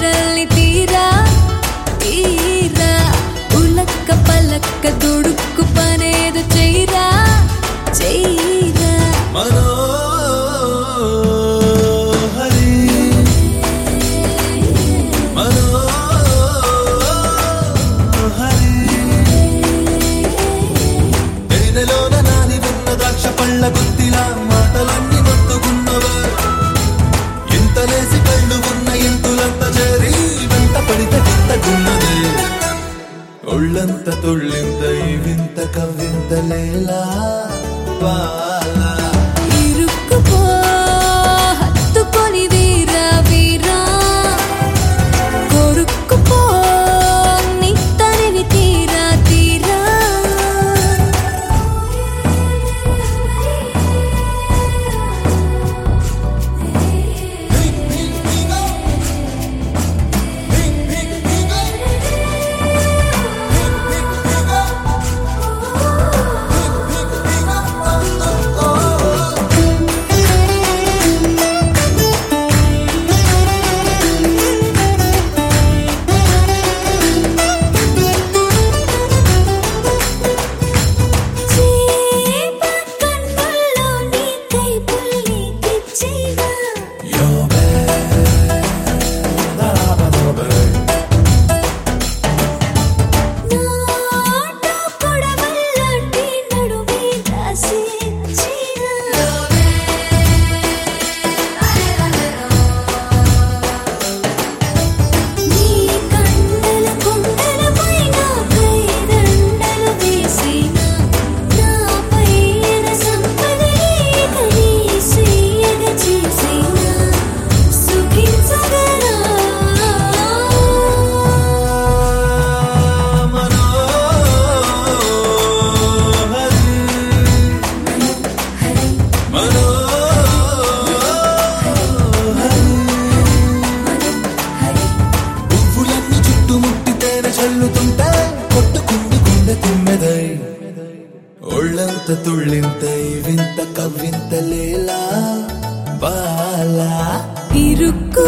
ಕೆರಲಿ ತೀರಾ ತೀರಾ ಉಲಕ್ಕ ಪಲಕ್ಕ ದುಡುಕು ಪನೇದು ಚೈರಾ ಚೈರಾ ಮನೋಹರಿ ಮನೋಹರಿ ಎರಿನಲೋನ ನಾನಿ ಬನ್ನ ದಾಕ್ಷ ಪಳ್ಳ ಗೊತ್ತಿಲ್ಲ ಮಾತಲನ್ನಿ ಮತ್ತುಗುನ್ನವ ಎಂತಲೇಸಿ ಕವಿದಲೇಲ ಪಾ ಕೊಟ್ಟುಕೊಂಡು ತಿಮ್ಮೆದೈ ಒಳ್ಳಂತ ತುಳ್ಳಿಂತ ಇವಿಂತ ಕವ್ವಿಂತ ಲೇಲ ಬಾಲ ಇರುಕು